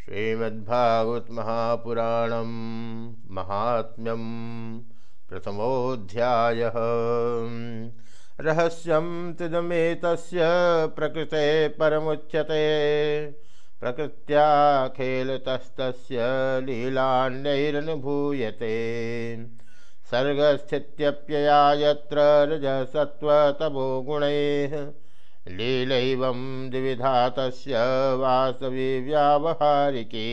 श्रीमद्भागवत महापुराण महात्म्यम प्रथमोध्याय रहस्यम तिदमेतस्य प्रकृते परमुच्यते। प्रकृत्याखेलतस्तस्य लीलान्यैरनुभूयते सर्गस्थित्यप्यया यत्र रजसत्त्वतमो गुणैः लीलैवं द्विविधा तस्य वास्तवी व्यावहारिकी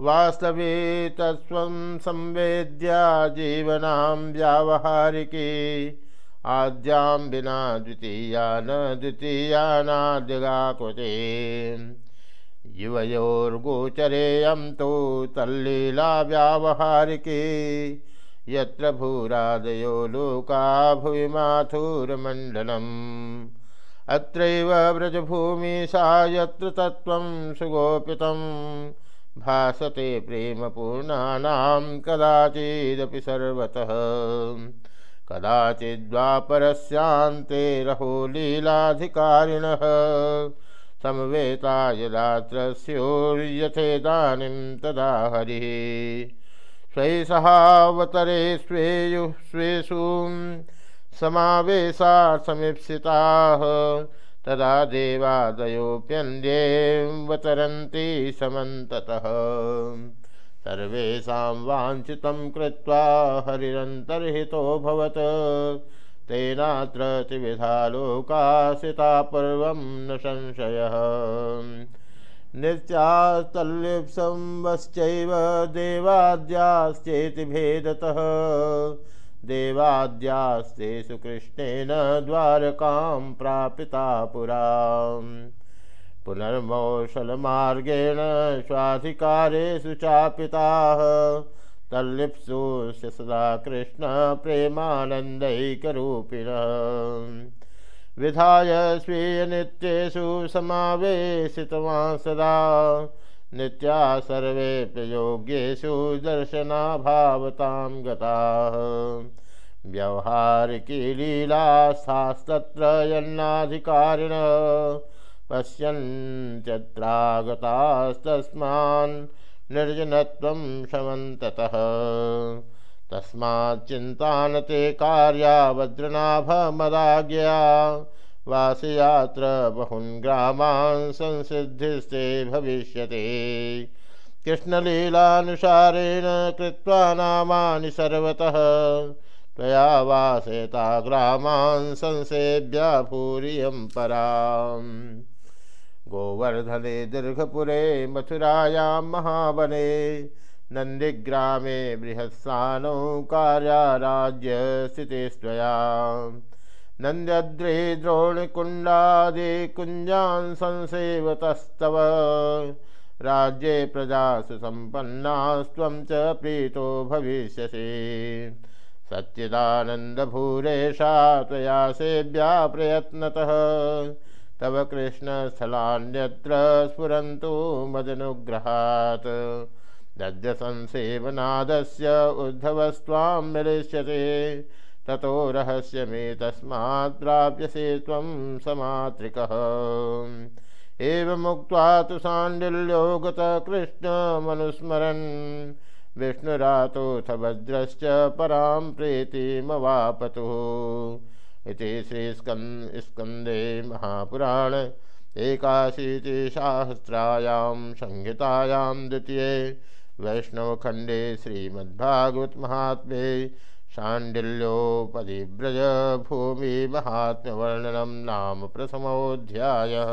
वास्तवी तत्त्वं संवेद्या जीवनां व्यावहारिकी। आद्यां विना द्वितीया न द्वितीयानाद्यगाकृते युवयोर्गोचरेयं तु तल्लीला व्यावहारिकी। यत्र भूरादयो लोका भुवि अत्रैव व्रजभूमिशा यत्र तत्त्वं सुगोपितं। भासते प्रेमपूर्णानां कदाचिदपि सर्वतः। कदाचिद्वापरस्यान्ते रहो लीलाधिकारिणः। समवेता यदात्र स्योर्यथेदानीं तदा हरिः। स्वै स्वेयुः स्वेषु समावेशार्थमीप्सिताः तदा देवादयोऽप्यन्येवतरन्ति समन्ततः। सर्वेषां वाञ्छितं कृत्वा हरिरन्तर्हितोऽभवत् तेनात्र त्रिविधा लोकासिता पूर्वं न संशयः। नित्यास्तल्लिप्संवश्चैव देवाद्याश्चेति भेदतः। देवाद्यास्तेषु कृष्णेन द्वारकां प्रापिता पुरा। पुनर्मौसलमार्गेण स्वाधिकारेषु चापिताः। तल्लिप्सु सदा कृष्णप्रेमानन्दैकरूपिणः विधाय स्वीयनित्येषु समावेशितवान् सदा। नित्या सर्वे प्रयोग्येषु दर्शनाभावतां गताः। व्यवहारिकी लीलास्थास्तत्र यन्नाधिकारिण पश्यन्त्यत्रागतास्तस्मान् निर्जनत्वं शमन्ततः तस्माच्चिन्तान ते कार्या वज्रनाभमदाज्ञया वासयात्र बहून् ग्रामान् संसिद्धिस्ते भविष्यति। कृष्णलीलानुसारेण कृत्वा नामानि सर्वतः। त्वया वासेता ग्रामान् संसेव्या भूरियं पराम्। गोवर्धने दीर्घपुरे मथुरायां महावने नन्दिग्रामे बृहत्सानौ कार्याराज्य स्थितिस्त्वया नन्द्यद्रे द्रोणिकुण्डादिकुञ्जान् संसेवतस्तव। राज्ये प्रजासु सम्पन्नास्त्वं च प्रीतो भविष्यसि। सच्चिदानन्दभूरेशा त्वया सेव्या प्रयत्नतः। तव कृष्णस्थलान्यत्र स्फुरन्तु मदनुग्रहात्। दद्यसंसेवनादस्य उद्धवस्त्वां मिलिष्यते। ततो रहस्यमेतस्मात् प्राप्यसे त्वं समात्रिकः। एवमुक्त्वा तु साण्डिल्यो गतकृष्णमनुस्मरन् भद्रश्च परां प्रीतिमवापतुः। इति श्रीस्कन्, स्कन्दे महापुराण एकाशीतिसहस्रायां संहितायां द्वितीये वैष्णवखण्डे श्रीमद्भागवत महात्म्ये शाण्डिल्योपदिव्रज भूमि महात्म्यवर्णनं नाम प्रथमोऽध्यायः।